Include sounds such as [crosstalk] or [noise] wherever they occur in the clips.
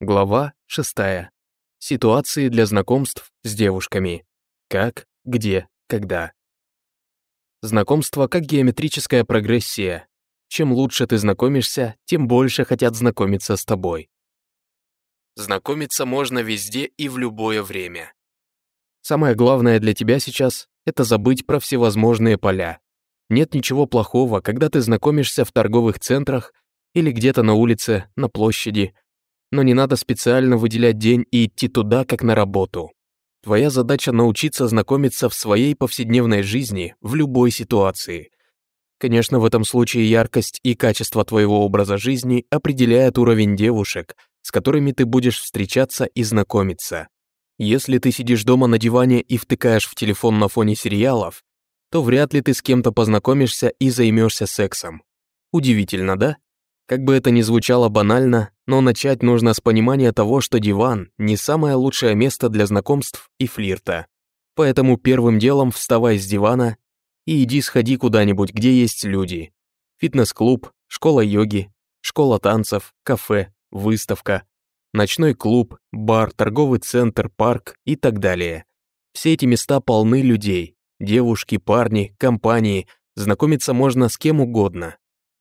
Глава 6. Ситуации для знакомств с девушками. Как, где, когда. Знакомство как геометрическая прогрессия. Чем лучше ты знакомишься, тем больше хотят знакомиться с тобой. Знакомиться можно везде и в любое время. Самое главное для тебя сейчас — это забыть про всевозможные поля. Нет ничего плохого, когда ты знакомишься в торговых центрах или где-то на улице, на площади, но не надо специально выделять день и идти туда, как на работу. Твоя задача научиться знакомиться в своей повседневной жизни в любой ситуации. Конечно, в этом случае яркость и качество твоего образа жизни определяет уровень девушек, с которыми ты будешь встречаться и знакомиться. Если ты сидишь дома на диване и втыкаешь в телефон на фоне сериалов, то вряд ли ты с кем-то познакомишься и займешься сексом. Удивительно, да? Как бы это ни звучало банально, но начать нужно с понимания того, что диван – не самое лучшее место для знакомств и флирта. Поэтому первым делом вставай с дивана и иди сходи куда-нибудь, где есть люди. Фитнес-клуб, школа йоги, школа танцев, кафе, выставка, ночной клуб, бар, торговый центр, парк и так далее. Все эти места полны людей. Девушки, парни, компании. Знакомиться можно с кем угодно.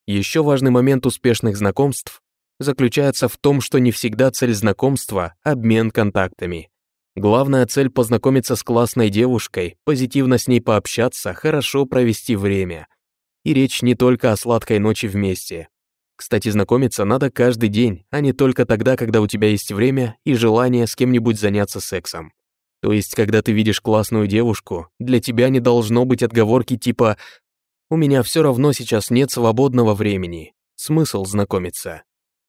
Еще важный момент успешных знакомств заключается в том, что не всегда цель знакомства – обмен контактами. Главная цель – познакомиться с классной девушкой, позитивно с ней пообщаться, хорошо провести время. И речь не только о сладкой ночи вместе. Кстати, знакомиться надо каждый день, а не только тогда, когда у тебя есть время и желание с кем-нибудь заняться сексом. То есть, когда ты видишь классную девушку, для тебя не должно быть отговорки типа у меня все равно сейчас нет свободного времени. Смысл знакомиться.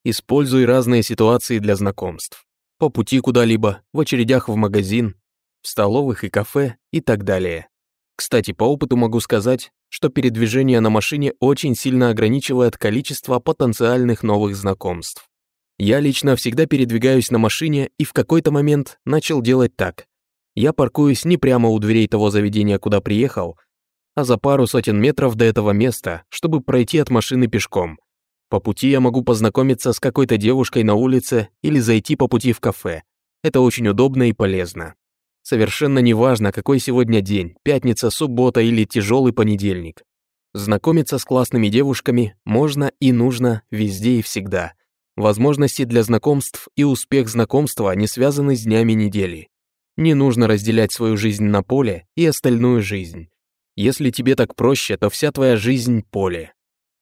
Используй разные ситуации для знакомств. По пути куда-либо, в очередях в магазин, в столовых и кафе и так далее. Кстати, по опыту могу сказать, что передвижение на машине очень сильно ограничивает количество потенциальных новых знакомств. Я лично всегда передвигаюсь на машине и в какой-то момент начал делать так. Я паркуюсь не прямо у дверей того заведения, куда приехал, а за пару сотен метров до этого места, чтобы пройти от машины пешком. По пути я могу познакомиться с какой-то девушкой на улице или зайти по пути в кафе. Это очень удобно и полезно. Совершенно неважно, какой сегодня день, пятница, суббота или тяжелый понедельник. Знакомиться с классными девушками можно и нужно везде и всегда. Возможности для знакомств и успех знакомства не связаны с днями недели. Не нужно разделять свою жизнь на поле и остальную жизнь. Если тебе так проще, то вся твоя жизнь — поле.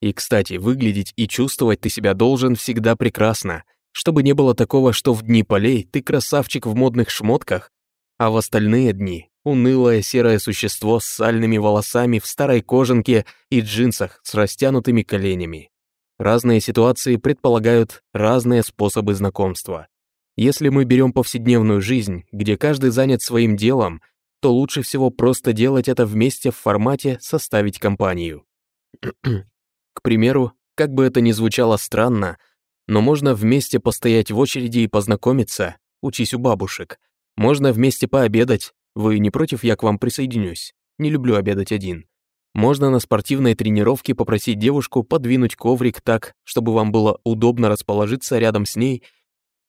И, кстати, выглядеть и чувствовать ты себя должен всегда прекрасно, чтобы не было такого, что в дни полей ты красавчик в модных шмотках, а в остальные дни — унылое серое существо с сальными волосами в старой кожанке и джинсах с растянутыми коленями. Разные ситуации предполагают разные способы знакомства. Если мы берем повседневную жизнь, где каждый занят своим делом — то лучше всего просто делать это вместе в формате «составить компанию». [clears throat] К примеру, как бы это ни звучало странно, но можно вместе постоять в очереди и познакомиться, учись у бабушек. Можно вместе пообедать, вы не против, я к вам присоединюсь. Не люблю обедать один. Можно на спортивной тренировке попросить девушку подвинуть коврик так, чтобы вам было удобно расположиться рядом с ней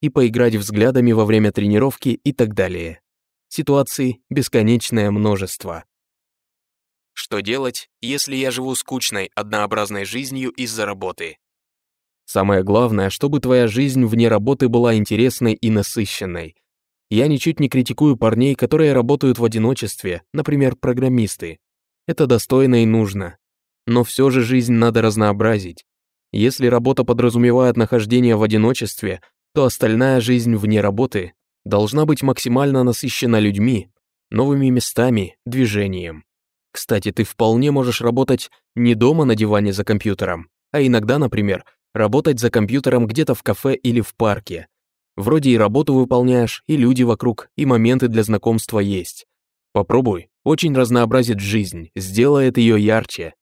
и поиграть взглядами во время тренировки и так далее. Ситуаций бесконечное множество. Что делать, если я живу скучной, однообразной жизнью из-за работы? Самое главное, чтобы твоя жизнь вне работы была интересной и насыщенной. Я ничуть не критикую парней, которые работают в одиночестве, например, программисты. Это достойно и нужно. Но все же жизнь надо разнообразить. Если работа подразумевает нахождение в одиночестве, то остальная жизнь вне работы должна быть максимально насыщена людьми, новыми местами, движением. Кстати, ты вполне можешь работать не дома на диване за компьютером, а иногда, например, работать за компьютером где-то в кафе или в парке. Вроде и работу выполняешь, и люди вокруг, и моменты для знакомства есть. Попробуй, очень разнообразит жизнь, сделает ее ярче.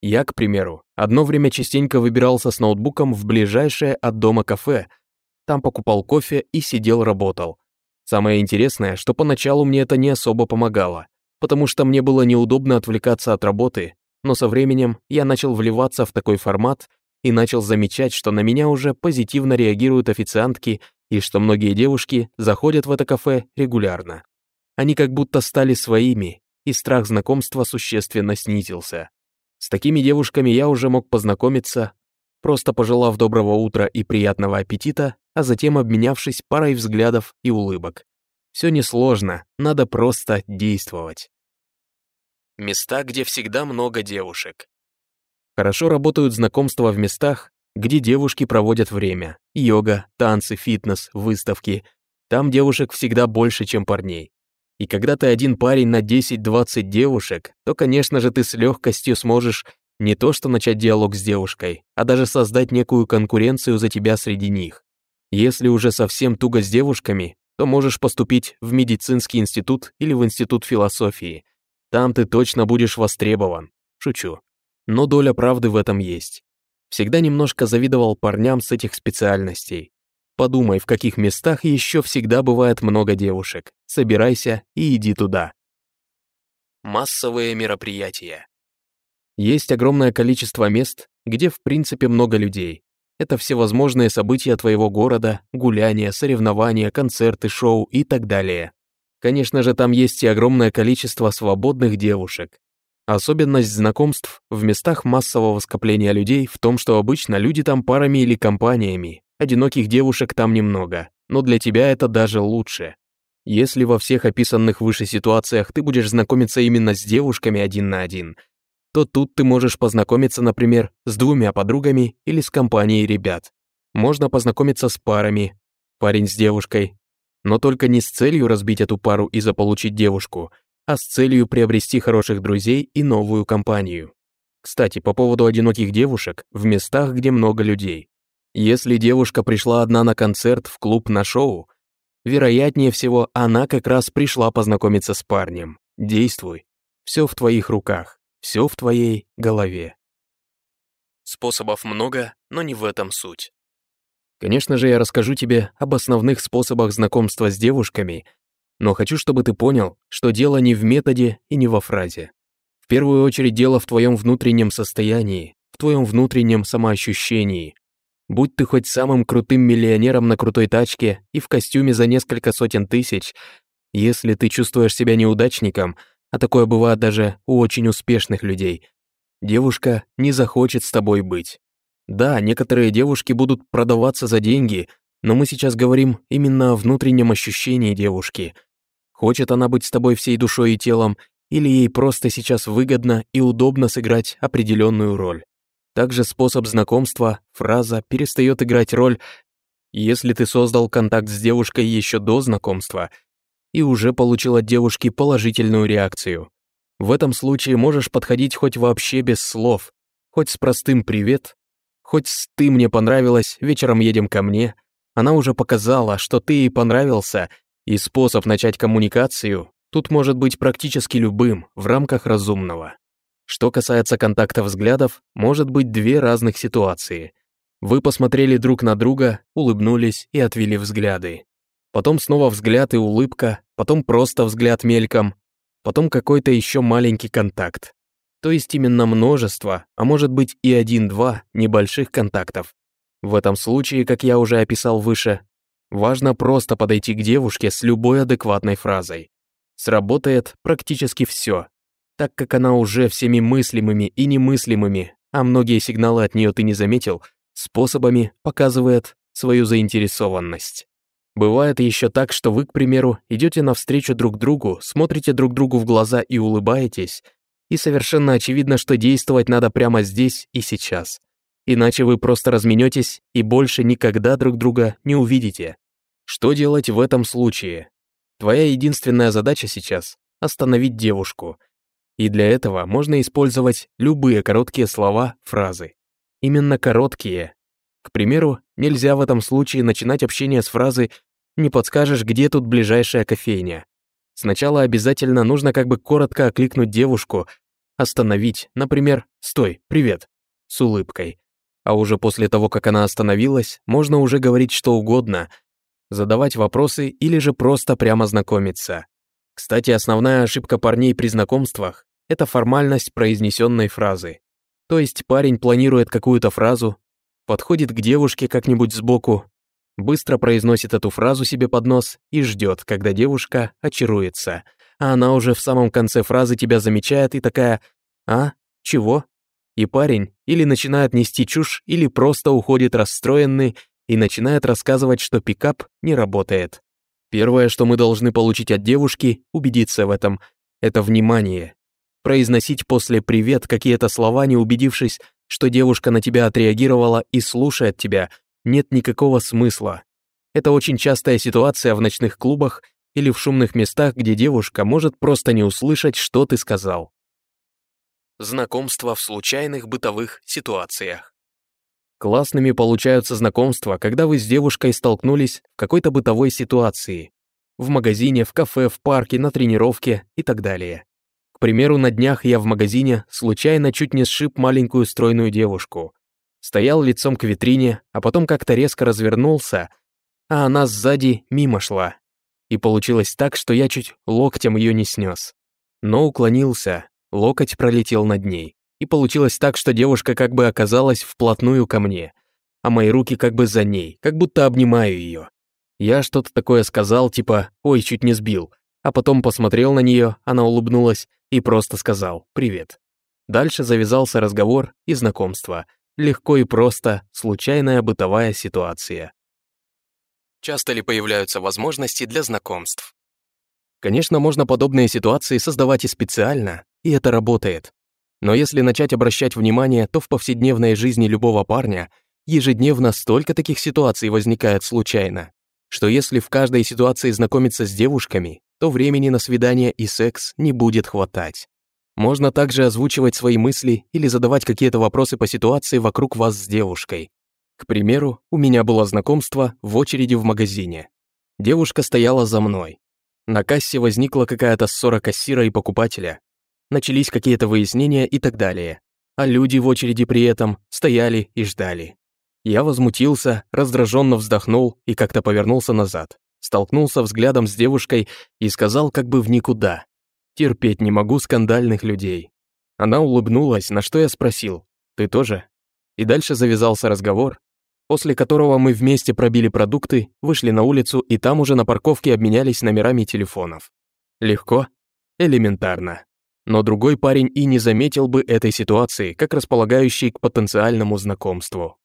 Я, к примеру, одно время частенько выбирался с ноутбуком в ближайшее от дома кафе, там покупал кофе и сидел работал. Самое интересное, что поначалу мне это не особо помогало, потому что мне было неудобно отвлекаться от работы, но со временем я начал вливаться в такой формат и начал замечать, что на меня уже позитивно реагируют официантки и что многие девушки заходят в это кафе регулярно. Они как будто стали своими, и страх знакомства существенно снизился. С такими девушками я уже мог познакомиться, просто пожелав доброго утра и приятного аппетита, а затем обменявшись парой взглядов и улыбок. Все несложно, надо просто действовать. Места, где всегда много девушек. Хорошо работают знакомства в местах, где девушки проводят время. Йога, танцы, фитнес, выставки. Там девушек всегда больше, чем парней. И когда ты один парень на 10-20 девушек, то, конечно же, ты с легкостью сможешь не то что начать диалог с девушкой, а даже создать некую конкуренцию за тебя среди них. Если уже совсем туго с девушками, то можешь поступить в медицинский институт или в институт философии. Там ты точно будешь востребован. Шучу. Но доля правды в этом есть. Всегда немножко завидовал парням с этих специальностей. Подумай, в каких местах еще всегда бывает много девушек. Собирайся и иди туда. Массовые мероприятия. Есть огромное количество мест, где в принципе много людей. Это всевозможные события твоего города, гуляния, соревнования, концерты, шоу и так далее. Конечно же, там есть и огромное количество свободных девушек. Особенность знакомств в местах массового скопления людей в том, что обычно люди там парами или компаниями, одиноких девушек там немного, но для тебя это даже лучше. Если во всех описанных выше ситуациях ты будешь знакомиться именно с девушками один на один, то тут ты можешь познакомиться, например, с двумя подругами или с компанией ребят. Можно познакомиться с парами, парень с девушкой, но только не с целью разбить эту пару и заполучить девушку – а с целью приобрести хороших друзей и новую компанию. Кстати, по поводу одиноких девушек в местах, где много людей. Если девушка пришла одна на концерт, в клуб, на шоу, вероятнее всего, она как раз пришла познакомиться с парнем. Действуй. Все в твоих руках, все в твоей голове. Способов много, но не в этом суть. Конечно же, я расскажу тебе об основных способах знакомства с девушками, но хочу, чтобы ты понял, что дело не в методе и не во фразе. В первую очередь дело в твоем внутреннем состоянии, в твоем внутреннем самоощущении. Будь ты хоть самым крутым миллионером на крутой тачке и в костюме за несколько сотен тысяч, если ты чувствуешь себя неудачником, а такое бывает даже у очень успешных людей, девушка не захочет с тобой быть. Да, некоторые девушки будут продаваться за деньги, но мы сейчас говорим именно о внутреннем ощущении девушки. Хочет она быть с тобой всей душой и телом, или ей просто сейчас выгодно и удобно сыграть определенную роль. Также способ знакомства, фраза перестает играть роль, если ты создал контакт с девушкой еще до знакомства и уже получил от девушки положительную реакцию. В этом случае можешь подходить хоть вообще без слов, хоть с простым «привет», хоть с «ты мне понравилась, вечером едем ко мне», она уже показала, что ты ей понравился, и способ начать коммуникацию тут может быть практически любым в рамках разумного. Что касается контакта взглядов, может быть две разных ситуации. Вы посмотрели друг на друга, улыбнулись и отвели взгляды. Потом снова взгляд и улыбка, потом просто взгляд мельком, потом какой-то еще маленький контакт. То есть именно множество, а может быть и один-два небольших контактов, в этом случае, как я уже описал выше, важно просто подойти к девушке с любой адекватной фразой. Сработает практически все, так как она уже всеми мыслимыми и немыслимыми, а многие сигналы от нее ты не заметил, способами показывает свою заинтересованность. Бывает еще так, что вы, к примеру, идете навстречу друг другу, смотрите друг другу в глаза и улыбаетесь, и совершенно очевидно, что действовать надо прямо здесь и сейчас иначе вы просто разменетесь и больше никогда друг друга не увидите. Что делать в этом случае? Твоя единственная задача сейчас — остановить девушку. И для этого можно использовать любые короткие слова, фразы. Именно короткие. К примеру, нельзя в этом случае начинать общение с фразы «не подскажешь, где тут ближайшая кофейня». Сначала обязательно нужно как бы коротко окликнуть девушку, остановить, например, «Стой, привет», с улыбкой, а уже после того, как она остановилась, можно уже говорить что угодно, задавать вопросы или же просто прямо знакомиться. Кстати, основная ошибка парней при знакомствах — это формальность произнесенной фразы. То есть парень планирует какую-то фразу, подходит к девушке как-нибудь сбоку, Быстро произносит эту фразу себе под нос и ждет, когда девушка очаруется. А она уже в самом конце фразы тебя замечает и такая «А? Чего?» И парень или начинает нести чушь, или просто уходит расстроенный и начинает рассказывать, что пикап не работает. Первое, что мы должны получить от девушки, убедиться в этом, это внимание. Произносить после «привет» какие-то слова, не убедившись, что девушка на тебя отреагировала и слушает тебя, нет никакого смысла. Это очень частая ситуация в ночных клубах или в шумных местах, где девушка может просто не услышать, что ты сказал. Знакомство в случайных бытовых ситуациях. Классными получаются знакомства, когда вы с девушкой столкнулись в какой-то бытовой ситуации. В магазине, в кафе, в парке, на тренировке и так далее. Примеру, на днях я в магазине случайно чуть не сшиб маленькую стройную девушку. Стоял лицом к витрине, а потом как-то резко развернулся, а она сзади мимо шла. И получилось так, что я чуть локтем ее не снес. Но уклонился, локоть пролетел над ней. И получилось так, что девушка как бы оказалась вплотную ко мне, а мои руки как бы за ней, как будто обнимаю ее. Я что-то такое сказал, типа «Ой, чуть не сбил», а потом посмотрел на нее, она улыбнулась и просто сказал «Привет». Дальше завязался разговор и знакомство. Легко и просто, случайная бытовая ситуация. Часто ли появляются возможности для знакомств? Конечно, можно подобные ситуации создавать и специально, и это работает. Но если начать обращать внимание, то в повседневной жизни любого парня ежедневно столько таких ситуаций возникает случайно, что если в каждой ситуации знакомиться с девушками, то времени на свидание и секс не будет хватать. Можно также озвучивать свои мысли или задавать какие-то вопросы по ситуации вокруг вас с девушкой. К примеру, у меня было знакомство в очереди в магазине. Девушка стояла за мной. На кассе возникла какая-то ссора кассира и покупателя, начались какие-то выяснения и так далее. А люди в очереди при этом стояли и ждали. Я возмутился, раздраженно вздохнул и как-то повернулся назад. Столкнулся взглядом с девушкой и сказал как бы в никуда. Терпеть не могу скандальных людей. Она улыбнулась, на что я спросил. «Ты тоже?» И дальше завязался разговор, после которого мы вместе пробили продукты, вышли на улицу и там уже на парковке обменялись номерами телефонов. Легко? Элементарно но другой парень и не заметил бы этой ситуации, как располагающей к потенциальному знакомству.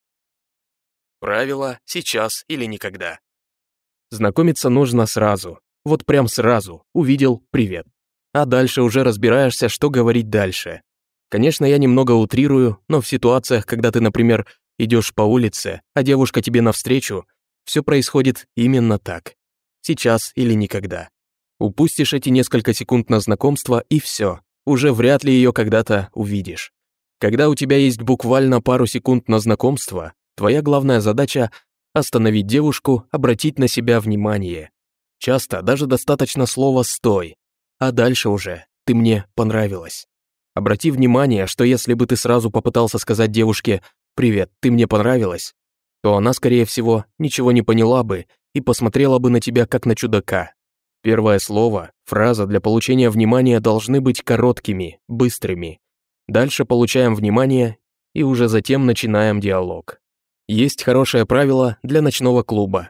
Правило «сейчас или никогда». Знакомиться нужно сразу, вот прям сразу, увидел «привет». А дальше уже разбираешься, что говорить дальше. Конечно, я немного утрирую, но в ситуациях, когда ты, например, идешь по улице, а девушка тебе навстречу, все происходит именно так. Сейчас или никогда. Упустишь эти несколько секунд на знакомство, и все уже вряд ли ее когда-то увидишь. Когда у тебя есть буквально пару секунд на знакомство, твоя главная задача — остановить девушку, обратить на себя внимание. Часто даже достаточно слова «стой», а дальше уже «ты мне понравилась». Обрати внимание, что если бы ты сразу попытался сказать девушке «Привет, ты мне понравилась», то она, скорее всего, ничего не поняла бы и посмотрела бы на тебя как на чудака. Первое слово, фраза для получения внимания должны быть короткими, быстрыми. Дальше получаем внимание и уже затем начинаем диалог. Есть хорошее правило для ночного клуба.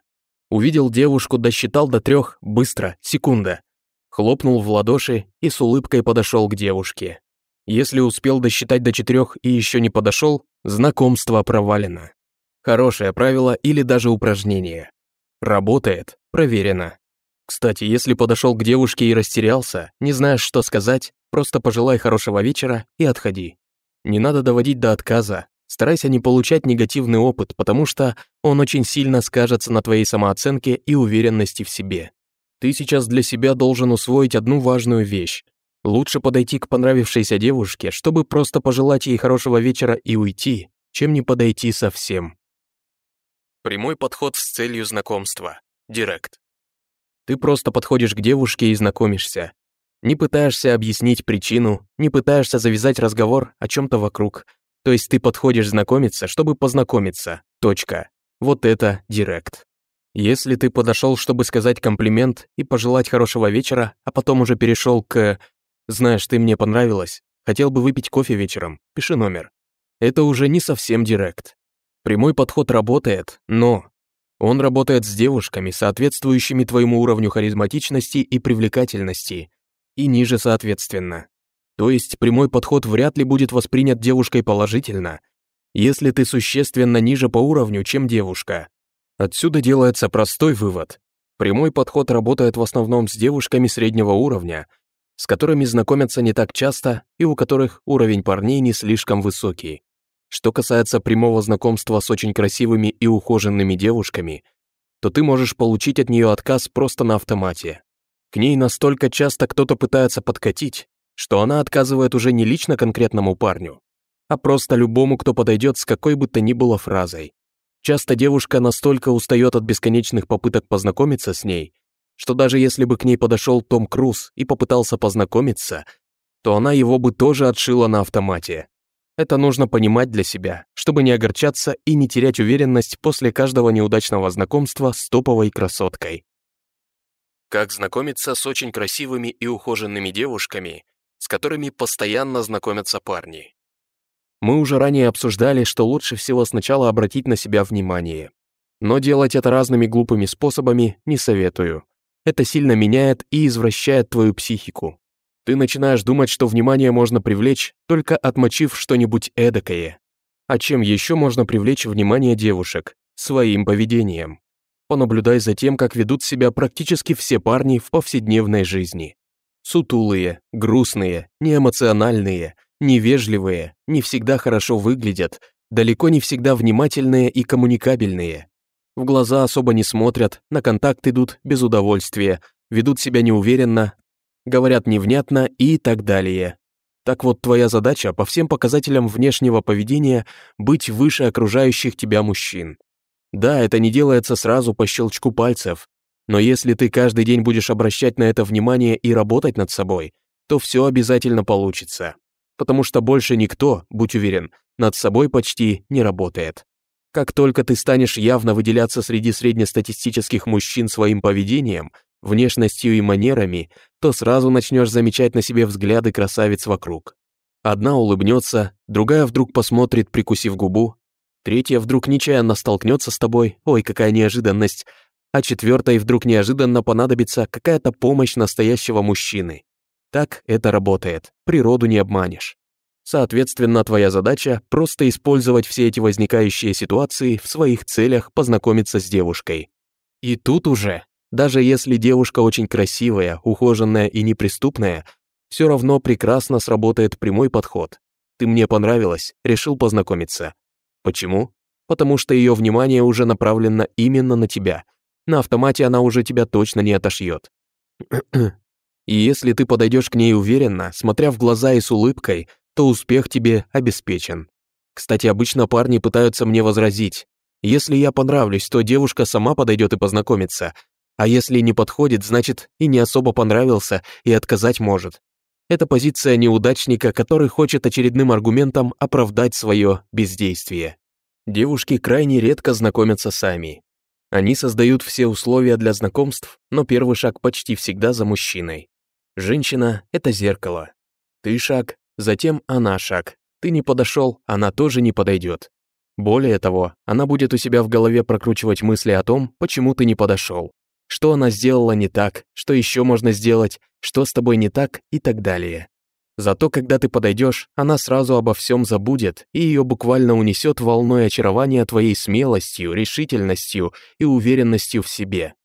Увидел девушку, досчитал до трех, быстро, секунда. Хлопнул в ладоши и с улыбкой подошел к девушке. Если успел досчитать до четырех и еще не подошел, знакомство провалено. Хорошее правило или даже упражнение. Работает, проверено. Кстати, если подошел к девушке и растерялся, не знаешь, что сказать, просто пожелай хорошего вечера и отходи. Не надо доводить до отказа. Старайся не получать негативный опыт, потому что он очень сильно скажется на твоей самооценке и уверенности в себе. Ты сейчас для себя должен усвоить одну важную вещь. Лучше подойти к понравившейся девушке, чтобы просто пожелать ей хорошего вечера и уйти, чем не подойти совсем. Прямой подход с целью знакомства. Директ. Ты просто подходишь к девушке и знакомишься. Не пытаешься объяснить причину, не пытаешься завязать разговор о чем-то вокруг. То есть ты подходишь знакомиться, чтобы познакомиться. Точка. Вот это директ. Если ты подошел, чтобы сказать комплимент и пожелать хорошего вечера, а потом уже перешел к «Знаешь, ты мне понравилась, хотел бы выпить кофе вечером, пиши номер». Это уже не совсем директ. Прямой подход работает, но Он работает с девушками, соответствующими твоему уровню харизматичности и привлекательности, и ниже соответственно. То есть прямой подход вряд ли будет воспринят девушкой положительно, если ты существенно ниже по уровню, чем девушка. Отсюда делается простой вывод. Прямой подход работает в основном с девушками среднего уровня, с которыми знакомятся не так часто и у которых уровень парней не слишком высокий. Что касается прямого знакомства с очень красивыми и ухоженными девушками, то ты можешь получить от нее отказ просто на автомате. К ней настолько часто кто-то пытается подкатить, что она отказывает уже не лично конкретному парню, а просто любому, кто подойдет с какой бы то ни было фразой. Часто девушка настолько устает от бесконечных попыток познакомиться с ней, что даже если бы к ней подошел Том Круз и попытался познакомиться, то она его бы тоже отшила на автомате. Это нужно понимать для себя, чтобы не огорчаться и не терять уверенность после каждого неудачного знакомства с топовой красоткой. Как знакомиться с очень красивыми и ухоженными девушками, с которыми постоянно знакомятся парни. Мы уже ранее обсуждали, что лучше всего сначала обратить на себя внимание. Но делать это разными глупыми способами не советую. Это сильно меняет и извращает твою психику. Ты начинаешь думать, что внимание можно привлечь, только отмочив что-нибудь эдакое. А чем еще можно привлечь внимание девушек? Своим поведением. Понаблюдай за тем, как ведут себя практически все парни в повседневной жизни. Сутулые, грустные, неэмоциональные, невежливые, не всегда хорошо выглядят, далеко не всегда внимательные и коммуникабельные. В глаза особо не смотрят, на контакт идут без удовольствия, ведут себя неуверенно, говорят невнятно и так далее. Так вот, твоя задача по всем показателям внешнего поведения быть выше окружающих тебя мужчин. Да, это не делается сразу по щелчку пальцев, но если ты каждый день будешь обращать на это внимание и работать над собой, то все обязательно получится. Потому что больше никто, будь уверен, над собой почти не работает. Как только ты станешь явно выделяться среди среднестатистических мужчин своим поведением, внешностью и манерами, то сразу начнешь замечать на себе взгляды красавиц вокруг. Одна улыбнется, другая вдруг посмотрит, прикусив губу, третья вдруг нечаянно столкнется с тобой, ой, какая неожиданность, а четвертой вдруг неожиданно понадобится какая-то помощь настоящего мужчины. Так это работает, природу не обманешь. Соответственно, твоя задача — просто использовать все эти возникающие ситуации в своих целях познакомиться с девушкой. И тут уже, даже если девушка очень красивая, ухоженная и неприступная, все равно прекрасно сработает прямой подход. Ты мне понравилась, решил познакомиться. Почему? Потому что ее внимание уже направлено именно на тебя — на автомате она уже тебя точно не отошьет. И если ты подойдешь к ней уверенно, смотря в глаза и с улыбкой, то успех тебе обеспечен. Кстати, обычно парни пытаются мне возразить. Если я понравлюсь, то девушка сама подойдет и познакомится. А если не подходит, значит и не особо понравился и отказать может. Это позиция неудачника, который хочет очередным аргументом оправдать свое бездействие. Девушки крайне редко знакомятся сами. Они создают все условия для знакомств, но первый шаг почти всегда за мужчиной. Женщина — это зеркало. Ты шаг, затем она шаг. Ты не подошел, она тоже не подойдет. Более того, она будет у себя в голове прокручивать мысли о том, почему ты не подошел, что она сделала не так, что еще можно сделать, что с тобой не так и так далее. Зато когда ты подойдешь, она сразу обо всем забудет, и ее буквально унесет волной очарования твоей смелостью, решительностью и уверенностью в себе.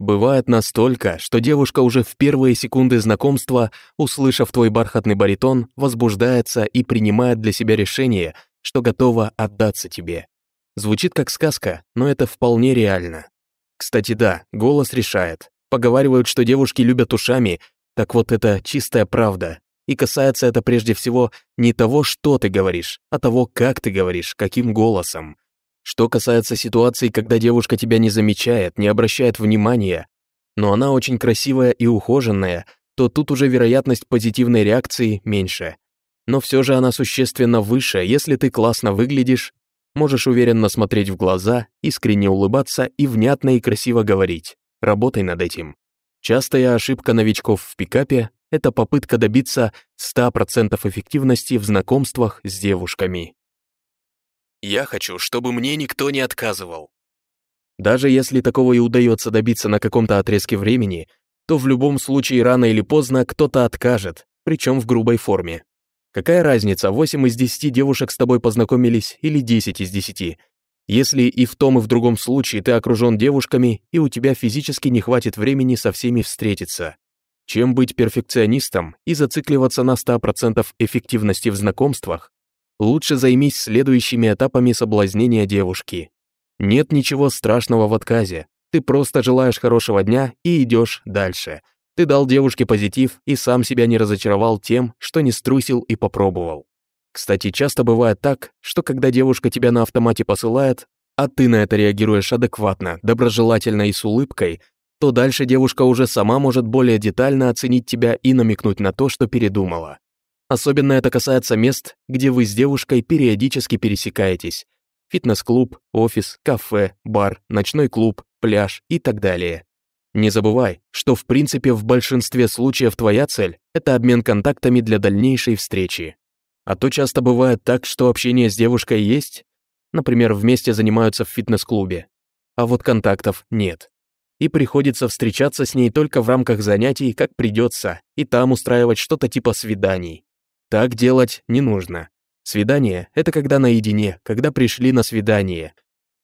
Бывает настолько, что девушка уже в первые секунды знакомства, услышав твой бархатный баритон, возбуждается и принимает для себя решение, что готова отдаться тебе. Звучит как сказка, но это вполне реально. Кстати, да, голос решает. Поговаривают, что девушки любят ушами, так вот это чистая правда, и касается это прежде всего не того, что ты говоришь, а того, как ты говоришь, каким голосом. Что касается ситуации, когда девушка тебя не замечает, не обращает внимания, но она очень красивая и ухоженная, то тут уже вероятность позитивной реакции меньше. Но все же она существенно выше, если ты классно выглядишь, можешь уверенно смотреть в глаза, искренне улыбаться и внятно и красиво говорить. Работай над этим. Частая ошибка новичков в пикапе это попытка добиться 100% эффективности в знакомствах с девушками. Я хочу, чтобы мне никто не отказывал. Даже если такого и удается добиться на каком-то отрезке времени, то в любом случае рано или поздно кто-то откажет, причем в грубой форме. Какая разница, 8 из 10 девушек с тобой познакомились или 10 из 10? Если и в том, и в другом случае ты окружен девушками, и у тебя физически не хватит времени со всеми встретиться. Чем быть перфекционистом и зацикливаться на 100% эффективности в знакомствах, лучше займись следующими этапами соблазнения девушки. Нет ничего страшного в отказе. Ты просто желаешь хорошего дня и идешь дальше. Ты дал девушке позитив и сам себя не разочаровал тем, что не струсил и попробовал. Кстати, часто бывает так, что когда девушка тебя на автомате посылает, а ты на это реагируешь адекватно, доброжелательно и с улыбкой, то дальше девушка уже сама может более детально оценить тебя и намекнуть на то, что передумала. Особенно это касается мест, где вы с девушкой периодически пересекаетесь. Фитнес-клуб, офис, кафе, бар, ночной клуб, пляж и так далее. Не забывай, что в принципе в большинстве случаев твоя цель – это обмен контактами для дальнейшей встречи. А то часто бывает так, что общение с девушкой есть, например, вместе занимаются в фитнес-клубе, а вот контактов нет и приходится встречаться с ней только в рамках занятий, как придется, и там устраивать что-то типа свиданий. Так делать не нужно. Свидание — это когда наедине, когда пришли на свидание.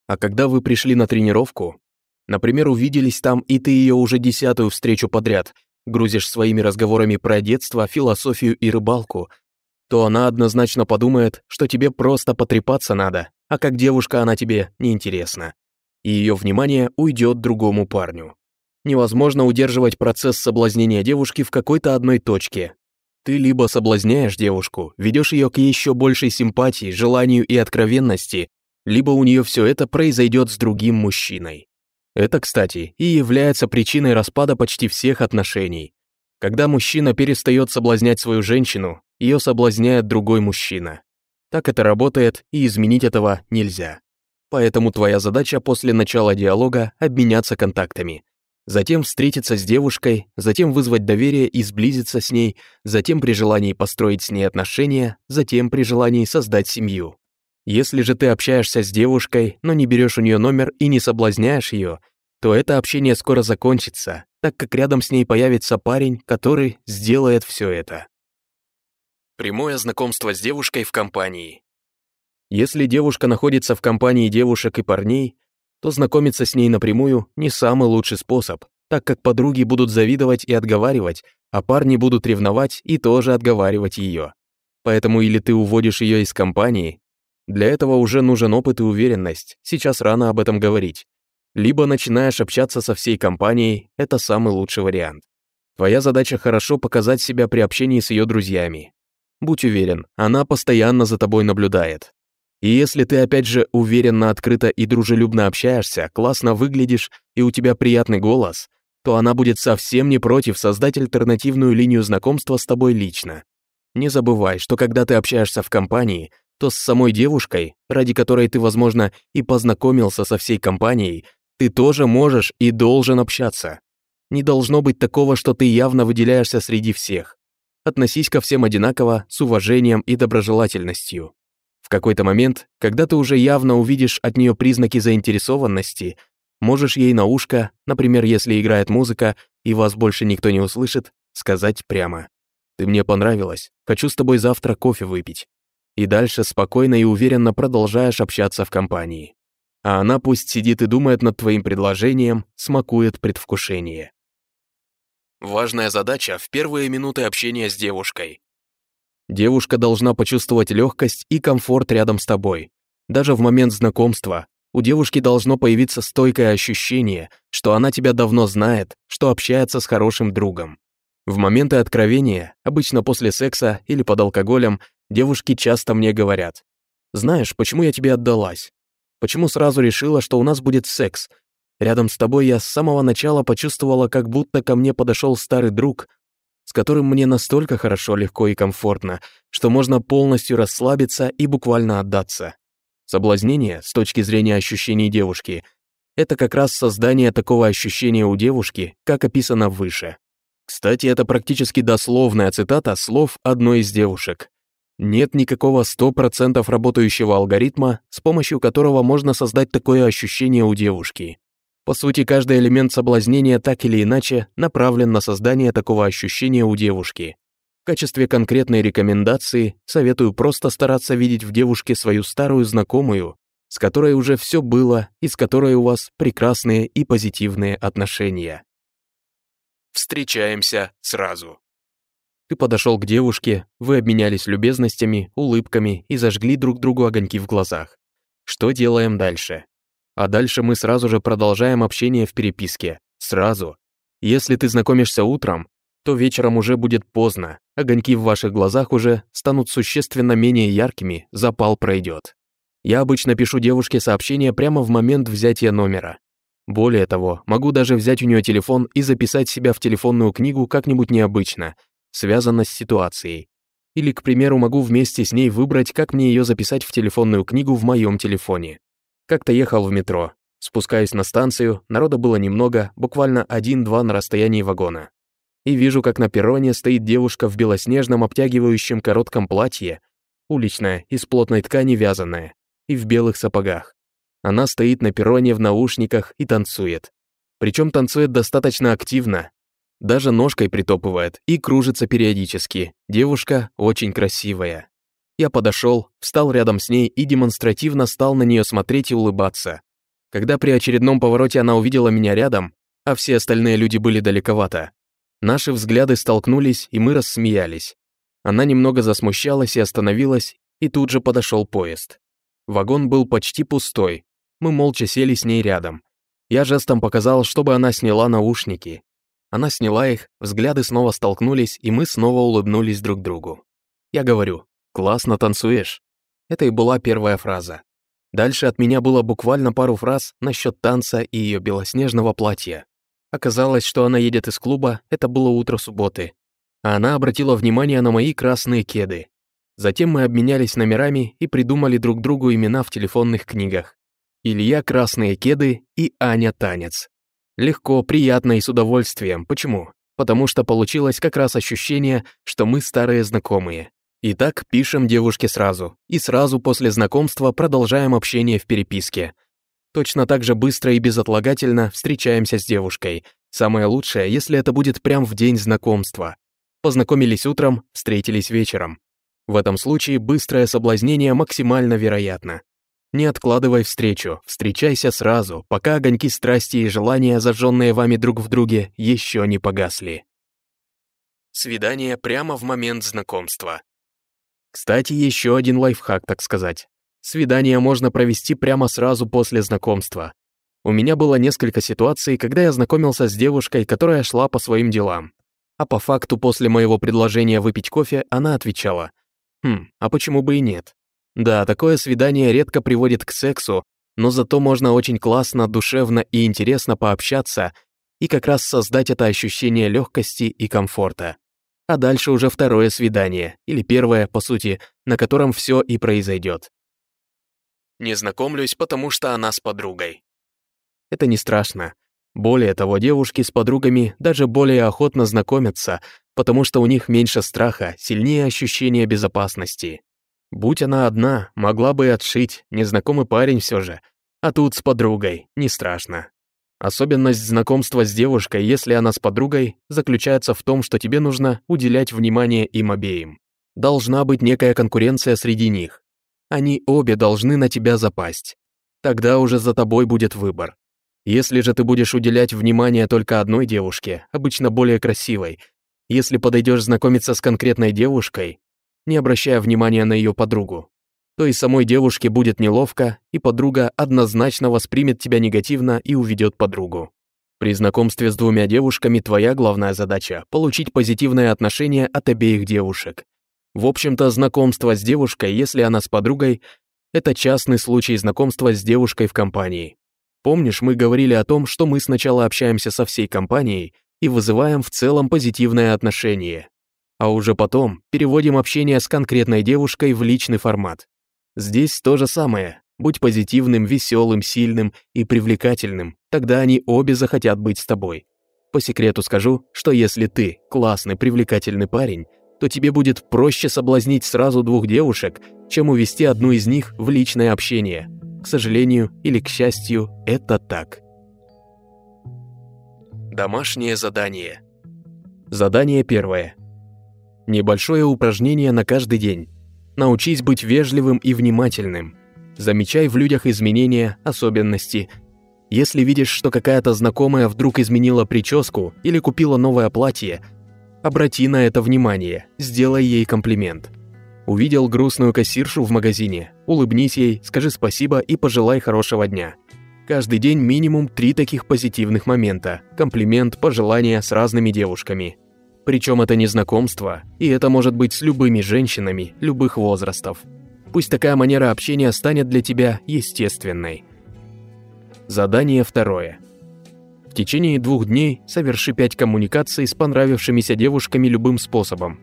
А когда вы пришли на тренировку, например, увиделись там, и ты ее уже десятую встречу подряд, грузишь своими разговорами про детство, философию и рыбалку, то она однозначно подумает, что тебе просто потрепаться надо, а как девушка она тебе неинтересна и ее внимание уйдет другому парню. Невозможно удерживать процесс соблазнения девушки в какой-то одной точке. Ты либо соблазняешь девушку, ведешь ее к еще большей симпатии, желанию и откровенности, либо у нее все это произойдет с другим мужчиной. Это, кстати, и является причиной распада почти всех отношений. Когда мужчина перестает соблазнять свою женщину, ее соблазняет другой мужчина. Так это работает, и изменить этого нельзя. Поэтому твоя задача после начала диалога обменяться контактами. Затем встретиться с девушкой, затем вызвать доверие и сблизиться с ней, затем при желании построить с ней отношения, затем при желании создать семью. Если же ты общаешься с девушкой, но не берешь у нее номер и не соблазняешь ее, то это общение скоро закончится, так как рядом с ней появится парень, который сделает все это. Прямое знакомство с девушкой в компании. Если девушка находится в компании девушек и парней, то знакомиться с ней напрямую не самый лучший способ, так как подруги будут завидовать и отговаривать, а парни будут ревновать и тоже отговаривать ее. Поэтому или ты уводишь ее из компании, для этого уже нужен опыт и уверенность, сейчас рано об этом говорить. Либо начинаешь общаться со всей компанией, это самый лучший вариант. Твоя задача хорошо показать себя при общении с ее друзьями. Будь уверен, она постоянно за тобой наблюдает. И если ты опять же уверенно, открыто и дружелюбно общаешься, классно выглядишь и у тебя приятный голос, то она будет совсем не против создать альтернативную линию знакомства с тобой лично. Не забывай, что когда ты общаешься в компании, то с самой девушкой, ради которой ты, возможно, и познакомился со всей компанией, ты тоже можешь и должен общаться. Не должно быть такого, что ты явно выделяешься среди всех. Относись ко всем одинаково, с уважением и доброжелательностью какой-то момент, когда ты уже явно увидишь от нее признаки заинтересованности, можешь ей на ушко, например, если играет музыка и вас больше никто не услышит, сказать прямо. «Ты мне понравилась, хочу с тобой завтра кофе выпить». И дальше спокойно и уверенно продолжаешь общаться в компании. А она пусть сидит и думает над твоим предложением, смакует предвкушение. Важная задача в первые минуты общения с девушкой Девушка должна почувствовать легкость и комфорт рядом с тобой. Даже в момент знакомства у девушки должно появиться стойкое ощущение, что она тебя давно знает, что общается с хорошим другом. В моменты откровения, обычно после секса или под алкоголем, девушки часто мне говорят, «Знаешь, почему я тебе отдалась? Почему сразу решила, что у нас будет секс? Рядом с тобой я с самого начала почувствовала, как будто ко мне подошел старый друг, с которым мне настолько хорошо, легко и комфортно, что можно полностью расслабиться и буквально отдаться. Соблазнение, с точки зрения ощущений девушки, это как раз создание такого ощущения у девушки, как описано выше. Кстати, это практически дословная цитата слов одной из девушек. Нет никакого 100% работающего алгоритма, с помощью которого можно создать такое ощущение у девушки. По сути, каждый элемент соблазнения так или иначе направлен на создание такого ощущения у девушки. В качестве конкретной рекомендации советую просто стараться видеть в девушке свою старую знакомую, с которой уже все было и с которой у вас прекрасные и позитивные отношения. Встречаемся сразу. Ты подошел к девушке, вы обменялись любезностями, улыбками и зажгли друг другу огоньки в глазах. Что делаем дальше? А дальше мы сразу же продолжаем общение в переписке. Сразу. Если ты знакомишься утром, то вечером уже будет поздно, огоньки в ваших глазах уже станут существенно менее яркими, запал пройдет. Я обычно пишу девушке сообщение прямо в момент взятия номера. Более того, могу даже взять у нее телефон и записать себя в телефонную книгу как-нибудь необычно – связано с ситуацией. Или, к примеру, могу вместе с ней выбрать, как мне ее записать в телефонную книгу в моем телефоне. Как-то ехал в метро. Спускаюсь на станцию, народа было немного, буквально один-два на расстоянии вагона. И вижу, как на перроне стоит девушка в белоснежном обтягивающем коротком платье, уличная, из плотной ткани вязаная, и в белых сапогах. Она стоит на перроне в наушниках и танцует. Причем танцует достаточно активно, даже ножкой притопывает и кружится периодически. Девушка очень красивая. Я подошел, встал рядом с ней и демонстративно стал на нее смотреть и улыбаться. Когда при очередном повороте она увидела меня рядом, а все остальные люди были далековато, наши взгляды столкнулись, и мы рассмеялись. Она немного засмущалась и остановилась, и тут же подошел поезд. Вагон был почти пустой. Мы молча сели с ней рядом. Я жестом показал, чтобы она сняла наушники. Она сняла их, взгляды снова столкнулись, и мы снова улыбнулись друг другу. Я говорю, классно танцуешь. Это и была первая фраза. Дальше от меня было буквально пару фраз насчет танца и ее белоснежного платья. Оказалось, что она едет из клуба, это было утро субботы. А она обратила внимание на мои красные кеды. Затем мы обменялись номерами и придумали друг другу имена в телефонных книгах. Илья «Красные кеды» и Аня «Танец». Легко, приятно и с удовольствием. Почему? Потому что получилось как раз ощущение, что мы старые знакомые. Итак, пишем девушке сразу. И сразу после знакомства продолжаем общение в переписке. Точно так же быстро и безотлагательно встречаемся с девушкой. Самое лучшее, если это будет прям в день знакомства. Познакомились утром, встретились вечером. В этом случае быстрое соблазнение максимально вероятно. Не откладывай встречу, встречайся сразу, пока огоньки страсти и желания, зажженные вами друг в друге, еще не погасли. Свидание прямо в момент знакомства. Кстати, еще один лайфхак, так сказать. Свидание можно провести прямо сразу после знакомства. У меня было несколько ситуаций, когда я знакомился с девушкой, которая шла по своим делам. А по факту после моего предложения выпить кофе она отвечала, «Хм, а почему бы и нет?» Да, такое свидание редко приводит к сексу, но зато можно очень классно, душевно и интересно пообщаться и как раз создать это ощущение легкости и комфорта. А дальше уже второе свидание, или первое, по сути, на котором все и произойдет. Не знакомлюсь, потому что она с подругой. Это не страшно. Более того, девушки с подругами даже более охотно знакомятся, потому что у них меньше страха, сильнее ощущение безопасности. Будь она одна, могла бы и отшить, незнакомый парень все же. А тут с подругой, не страшно. Особенность знакомства с девушкой, если она с подругой, заключается в том, что тебе нужно уделять внимание им обеим. Должна быть некая конкуренция среди них. Они обе должны на тебя запасть. Тогда уже за тобой будет выбор. Если же ты будешь уделять внимание только одной девушке, обычно более красивой, если подойдешь знакомиться с конкретной девушкой, не обращая внимания на ее подругу, то и самой девушке будет неловко, и подруга однозначно воспримет тебя негативно и уведет подругу. При знакомстве с двумя девушками твоя главная задача – получить позитивное отношение от обеих девушек. В общем-то, знакомство с девушкой, если она с подругой, это частный случай знакомства с девушкой в компании. Помнишь, мы говорили о том, что мы сначала общаемся со всей компанией и вызываем в целом позитивное отношение а уже потом переводим общение с конкретной девушкой в личный формат. Здесь то же самое. Будь позитивным, веселым, сильным и привлекательным, тогда они обе захотят быть с тобой. По секрету скажу, что если ты классный, привлекательный парень, то тебе будет проще соблазнить сразу двух девушек, чем увести одну из них в личное общение. К сожалению или к счастью, это так. Домашнее задание. Задание первое. Небольшое упражнение на каждый день. Научись быть вежливым и внимательным. Замечай в людях изменения, особенности. Если видишь, что какая-то знакомая вдруг изменила прическу или купила новое платье, обрати на это внимание, сделай ей комплимент. Увидел грустную кассиршу в магазине, улыбнись ей, скажи спасибо и пожелай хорошего дня. Каждый день минимум три таких позитивных момента. Комплимент, пожелания с разными девушками. Причем это не знакомство, и это может быть с любыми женщинами любых возрастов. Пусть такая манера общения станет для тебя естественной. Задание второе. В течение двух дней соверши пять коммуникаций с понравившимися девушками любым способом.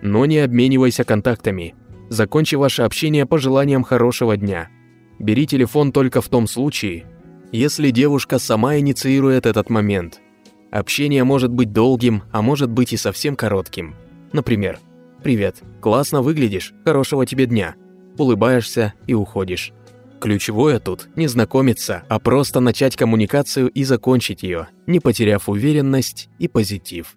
Но не обменивайся контактами. Закончи ваше общение пожеланием хорошего дня. Бери телефон только в том случае, если девушка сама инициирует этот момент. Общение может быть долгим, а может быть и совсем коротким. Например, «Привет, классно выглядишь, хорошего тебе дня». Улыбаешься и уходишь. Ключевое тут не знакомиться, а просто начать коммуникацию и закончить ее, не потеряв уверенность и позитив.